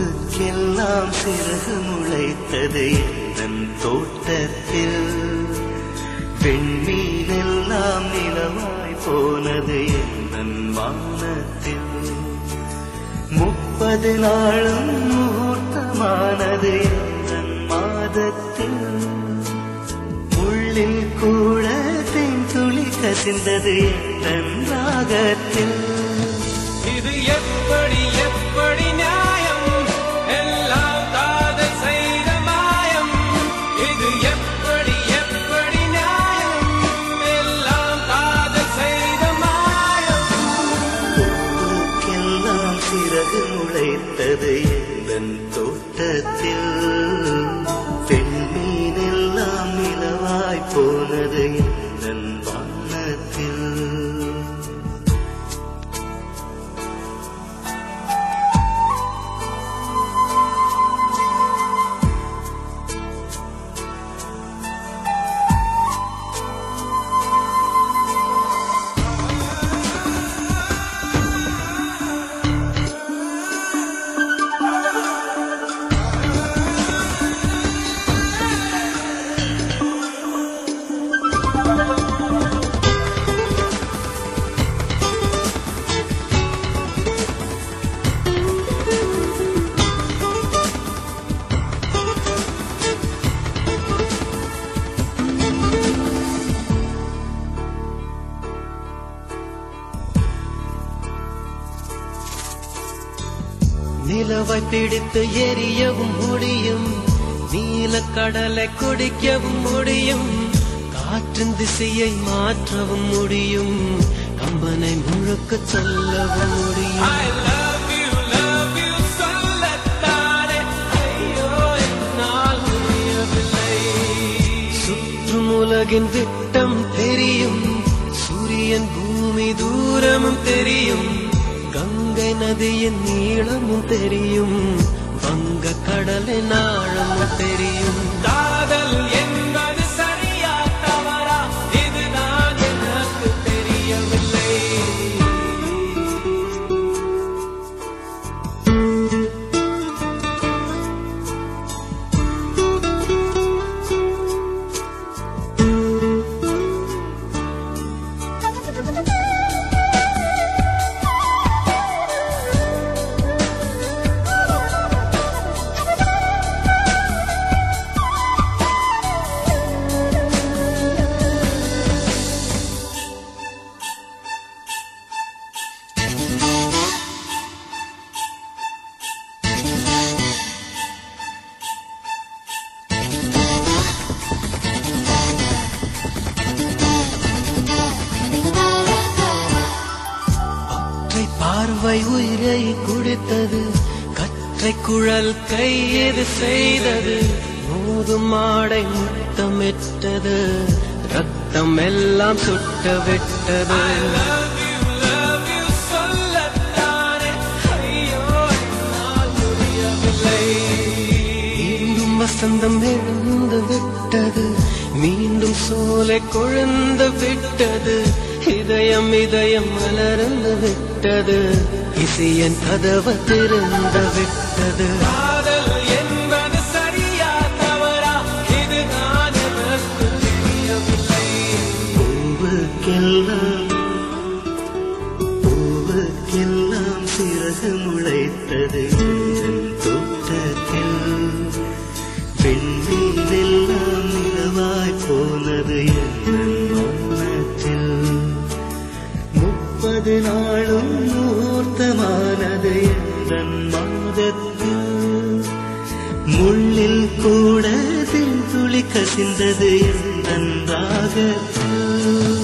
பூவுக்கெல்லாம் சிறகு முளைத்தது எந்தன் தோட்டத்தில்? பெண்மீனெல்லாம் நிலவாய் போனது எந்தன் வானத்தில்? முப்பது நாளும் முகூர்த்தமானது எந்தன் மாதத்தில்? உள்ளில் கூட தென் துளி கசிந்தது எந்தன் ராகத்தில்? இது எப்படி சிறகு முளைத்தது எந்தன் தோட்டத்தில்? பெண்மீனெல்லாம் நிலவாய் போனது என் நிலவை பிடித்து எரியவும் முடியும். நீலக்கடலை குடிக்கவும் முடியும். காற்றின் திசையை மாற்றவும் முடியும். கம்பனை முழுக்க சொல்லவும் முடியும். உலகின் விட்டம் தெரியும். சூரியன் பூமி தூரமும் தெரியும். நதியின் நீளமும் தெரியும். வங்க கடலின் ஆழமும் தெரியும். காதல் என்ன அவை உயிரை கொடுத்தது கற்றை குழல் கையெது செய்தது மோதும் ஆடை முத்தமிட்டது ரத்தம் எல்லாம் சுட்ட விட்டது. மீண்டும் வசந்தம் எழுந்து விட்டது மீண்டும் சோலை கொழுந்து விட்டது இதயம் இதயம் மலர்ந்து விட்டது. இசையன் கதவு திறந்து விட்டது. காதல் என்பது சரியா தவறா? இது நான் எனக்கு தெரியவில்லை. பூவுக்கெல்லாம் பூவுக்கெல்லாம் சிறகு முளைத்தது. மாதத்தில் முள்ளில் கூட தென் துளி கசிந்தது எந்தன் ராகத்தில்